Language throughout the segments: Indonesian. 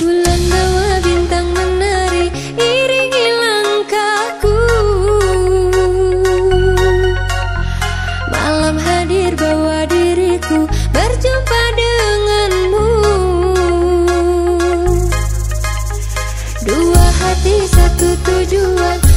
Bulan bawa bintang menari Iringi langkahku. Malam hadir bawa diriku Berjumpa denganmu. Dua hati satu tujuan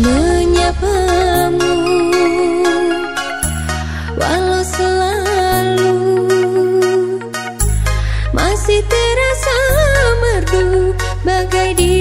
menyapamu. Walau selalu masih terasa merdu bagai di